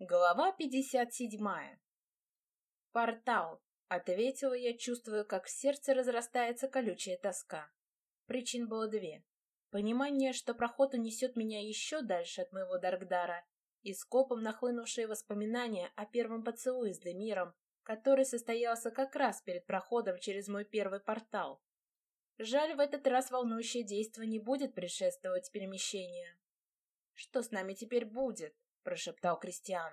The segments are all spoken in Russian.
Глава 57. «Портал», — ответила я, чувствуя, как в сердце разрастается колючая тоска. Причин было две. Понимание, что проход унесет меня еще дальше от моего Даркдара, и скопом нахлынувшие воспоминания о первом поцелуе с Демиром, который состоялся как раз перед проходом через мой первый портал. Жаль, в этот раз волнующее действие не будет предшествовать перемещению. «Что с нами теперь будет?» — прошептал Кристиан.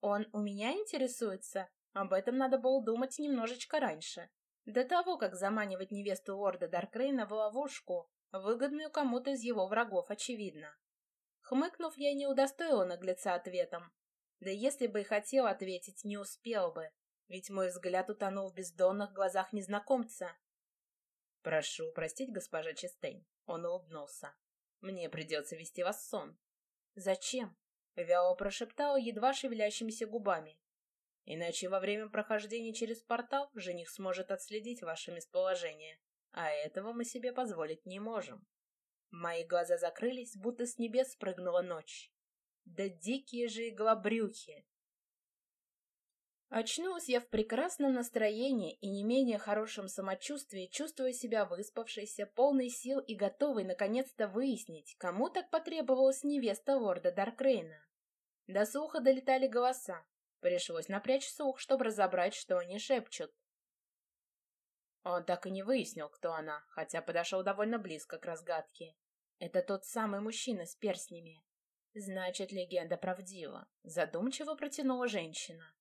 «Он у меня интересуется? Об этом надо было думать немножечко раньше. До того, как заманивать невесту лорда Даркрейна в ловушку, выгодную кому-то из его врагов, очевидно. Хмыкнув, я не удостоила наглеца ответом. Да если бы и хотел ответить, не успел бы, ведь мой взгляд утонул в бездонных глазах незнакомца. «Прошу простить, госпожа Честейн», — он улыбнулся. «Мне придется вести вас в сон». «Зачем?» — вяло прошептала едва шевелящимися губами. «Иначе во время прохождения через портал жених сможет отследить ваше местоположение, а этого мы себе позволить не можем». Мои глаза закрылись, будто с небес спрыгнула ночь. Да дикие же иглобрюхи! Очнулась я в прекрасном настроении и не менее хорошем самочувствии, чувствуя себя выспавшейся, полной сил и готовой наконец-то выяснить, кому так потребовалась невеста лорда Даркрейна. До слуха долетали голоса. Пришлось напрячь слух, чтобы разобрать, что они шепчут. Он так и не выяснил, кто она, хотя подошел довольно близко к разгадке. Это тот самый мужчина с перстнями. Значит, легенда правдива. Задумчиво протянула женщина.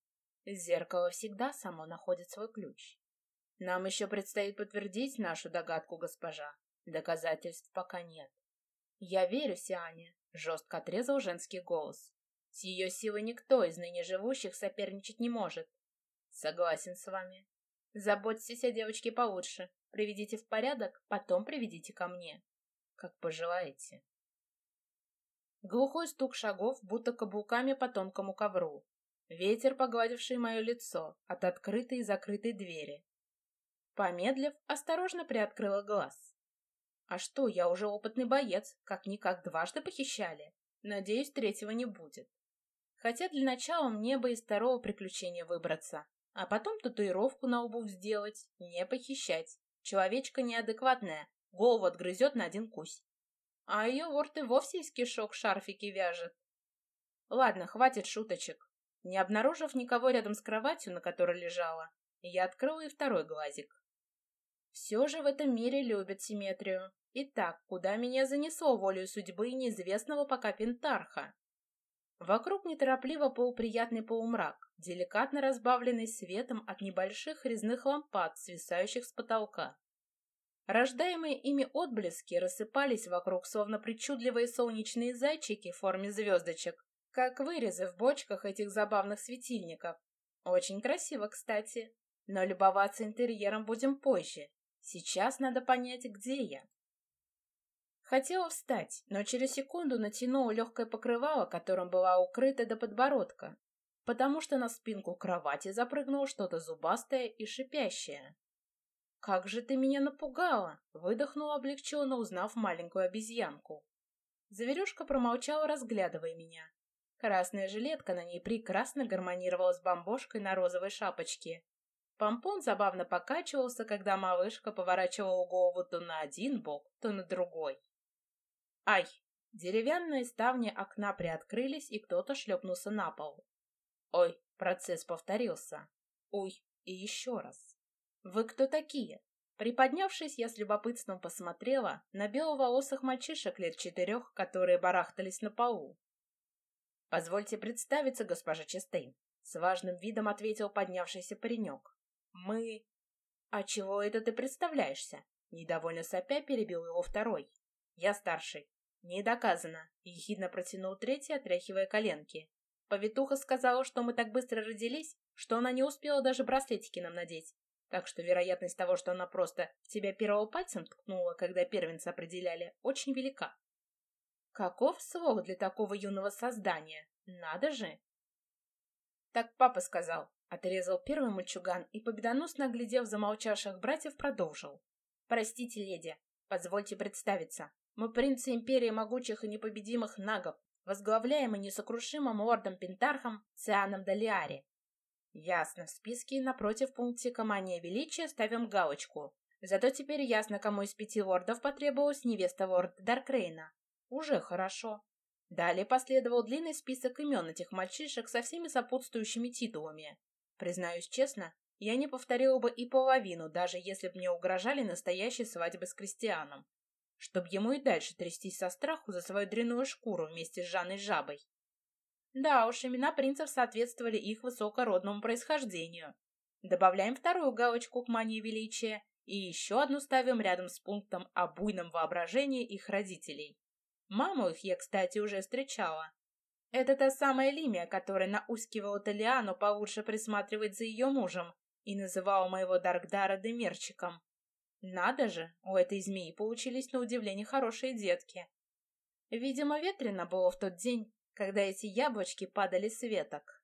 Зеркало всегда само находит свой ключ. Нам еще предстоит подтвердить нашу догадку, госпожа. Доказательств пока нет. Я верю Сиане, жестко отрезал женский голос. С ее силой никто из ныне живущих соперничать не может. Согласен с вами. Заботьтесь о девочке получше. Приведите в порядок, потом приведите ко мне. Как пожелаете. Глухой стук шагов, будто каблуками по тонкому ковру. Ветер, погладивший мое лицо от открытой и закрытой двери. Помедлив, осторожно приоткрыла глаз. А что, я уже опытный боец, как-никак дважды похищали. Надеюсь, третьего не будет. Хотя для начала мне бы из второго приключения выбраться, а потом татуировку на лбу сделать, не похищать. Человечка неадекватная, голову отгрызет на один кусь. А ее ворт вовсе из кишок шарфики вяжет. Ладно, хватит шуточек. Не обнаружив никого рядом с кроватью, на которой лежала, я открыла и второй глазик. Все же в этом мире любят симметрию. Итак, куда меня занесло волею судьбы неизвестного пока пентарха? Вокруг неторопливо полуприятный полумрак, деликатно разбавленный светом от небольших резных лампад, свисающих с потолка. Рождаемые ими отблески рассыпались вокруг, словно причудливые солнечные зайчики в форме звездочек, как вырезы в бочках этих забавных светильников. Очень красиво, кстати. Но любоваться интерьером будем позже. Сейчас надо понять, где я. Хотела встать, но через секунду натянула легкое покрывало, которым была укрыта до подбородка, потому что на спинку кровати запрыгнуло что-то зубастое и шипящее. «Как же ты меня напугала!» — выдохнула облегченно, узнав маленькую обезьянку. Зверюшка промолчала, разглядывая меня. Красная жилетка на ней прекрасно гармонировала с бомбошкой на розовой шапочке. Помпон забавно покачивался, когда малышка поворачивала голову то на один бок, то на другой. Ай! Деревянные ставни окна приоткрылись, и кто-то шлепнулся на пол. Ой, процесс повторился. Ой, и еще раз. Вы кто такие? Приподнявшись, я с любопытством посмотрела на беловолосых мальчишек лет четырех, которые барахтались на полу. «Позвольте представиться, госпожа Честейн», — с важным видом ответил поднявшийся паренек. «Мы...» «А чего это ты представляешься?» Недовольно сопя перебил его второй. «Я старший». «Не доказано», — ехидно протянул третий, отряхивая коленки. Повитуха сказала, что мы так быстро родились, что она не успела даже браслетики нам надеть. Так что вероятность того, что она просто тебя первого пальцем ткнула, когда первенца определяли, очень велика. Каков слог для такого юного создания? Надо же! Так папа сказал, отрезал первый мальчуган и, победоносно глядев замолчавших братьев, продолжил. Простите, леди, позвольте представиться. Мы принцы империи могучих и непобедимых нагов, возглавляемый несокрушимым лордом Пентархом Цианом Далиари. Ясно, в списке напротив пунктика «Мания величия» ставим галочку. Зато теперь ясно, кому из пяти лордов потребовалась невеста лорда Даркрейна. Уже хорошо. Далее последовал длинный список имен этих мальчишек со всеми сопутствующими титулами. Признаюсь честно, я не повторила бы и половину, даже если бы мне угрожали настоящей свадьбы с Кристианом. Чтоб ему и дальше трястись со страху за свою дряную шкуру вместе с Жанной Жабой. Да уж, имена принцев соответствовали их высокородному происхождению. Добавляем вторую галочку к мании величия и еще одну ставим рядом с пунктом о буйном воображении их родителей. Маму их я, кстати, уже встречала. Это та самая Лимия, которая наускивала Талиану получше присматривать за ее мужем и называла моего Даркдара Демерчиком. Надо же, у этой змеи получились на удивление хорошие детки. Видимо, ветрено было в тот день, когда эти яблочки падали с веток.